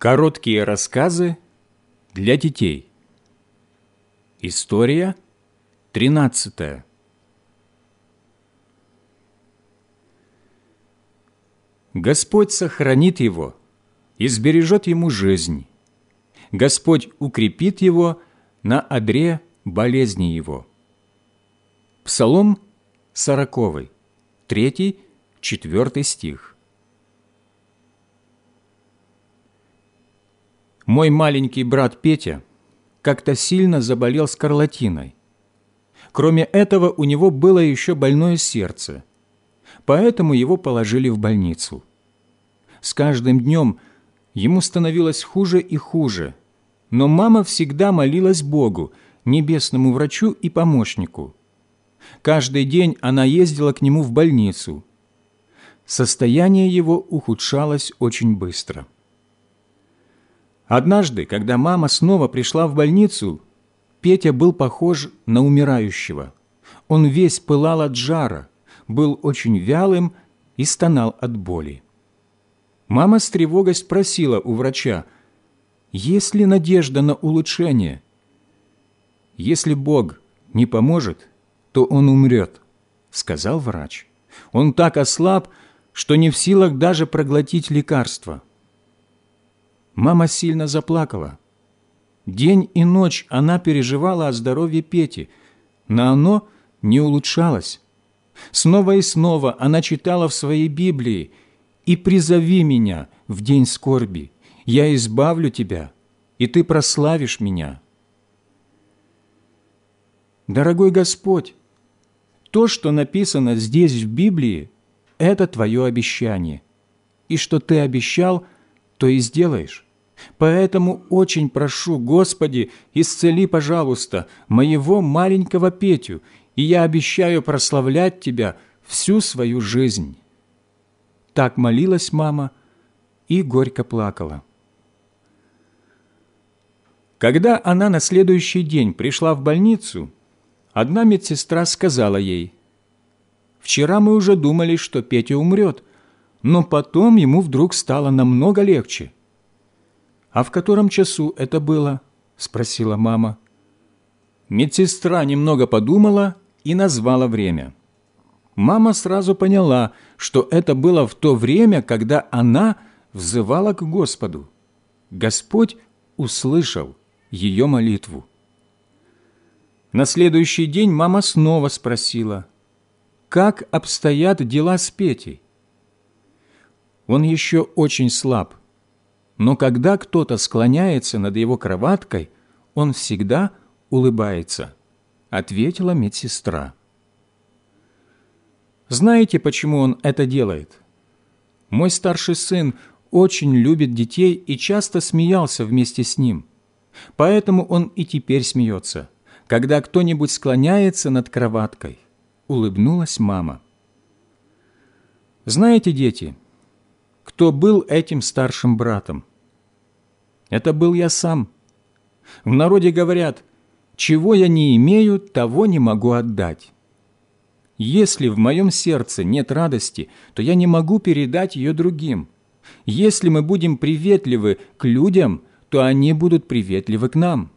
Короткие рассказы для детей. История 13. Господь сохранит его и сбережет ему жизнь. Господь укрепит его на одре болезни его. Псалом 40, 3, 4 стих. Мой маленький брат Петя как-то сильно заболел скарлатиной. Кроме этого, у него было еще больное сердце, поэтому его положили в больницу. С каждым днем ему становилось хуже и хуже, но мама всегда молилась Богу, небесному врачу и помощнику. Каждый день она ездила к нему в больницу. Состояние его ухудшалось очень быстро. Однажды, когда мама снова пришла в больницу, Петя был похож на умирающего. Он весь пылал от жара, был очень вялым и стонал от боли. Мама с тревогой спросила у врача, есть ли надежда на улучшение. «Если Бог не поможет, то он умрет», — сказал врач. «Он так ослаб, что не в силах даже проглотить лекарство». Мама сильно заплакала. День и ночь она переживала о здоровье Пети, но оно не улучшалось. Снова и снова она читала в своей Библии «И призови меня в день скорби, я избавлю тебя, и ты прославишь меня». Дорогой Господь, то, что написано здесь в Библии, это Твое обещание, и что Ты обещал – то и сделаешь. Поэтому очень прошу, Господи, исцели, пожалуйста, моего маленького Петю, и я обещаю прославлять Тебя всю свою жизнь». Так молилась мама и горько плакала. Когда она на следующий день пришла в больницу, одна медсестра сказала ей, «Вчера мы уже думали, что Петя умрет, но потом ему вдруг стало намного легче. «А в котором часу это было?» – спросила мама. Медсестра немного подумала и назвала время. Мама сразу поняла, что это было в то время, когда она взывала к Господу. Господь услышал ее молитву. На следующий день мама снова спросила, как обстоят дела с Петей. Он еще очень слаб. Но когда кто-то склоняется над его кроваткой, он всегда улыбается, ответила медсестра. Знаете, почему он это делает? Мой старший сын очень любит детей и часто смеялся вместе с ним. Поэтому он и теперь смеется, когда кто-нибудь склоняется над кроваткой. Улыбнулась мама. Знаете, дети, кто был этим старшим братом. Это был я сам. В народе говорят, чего я не имею, того не могу отдать. Если в моем сердце нет радости, то я не могу передать ее другим. Если мы будем приветливы к людям, то они будут приветливы к нам.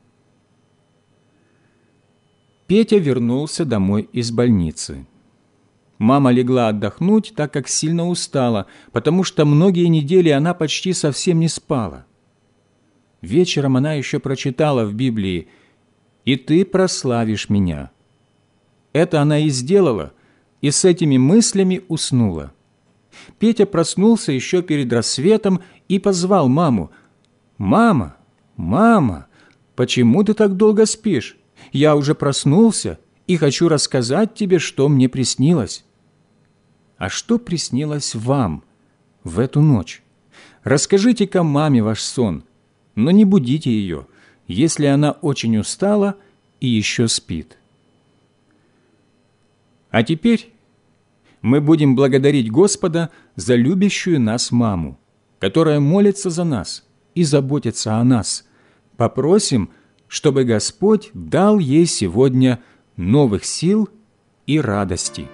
Петя вернулся домой из больницы. Мама легла отдохнуть, так как сильно устала, потому что многие недели она почти совсем не спала. Вечером она еще прочитала в Библии «И ты прославишь меня». Это она и сделала, и с этими мыслями уснула. Петя проснулся еще перед рассветом и позвал маму. «Мама, мама, почему ты так долго спишь? Я уже проснулся и хочу рассказать тебе, что мне приснилось». А что приснилось вам в эту ночь? Расскажите-ка маме ваш сон, но не будите ее, если она очень устала и еще спит. А теперь мы будем благодарить Господа за любящую нас маму, которая молится за нас и заботится о нас. Попросим, чтобы Господь дал ей сегодня новых сил и радости.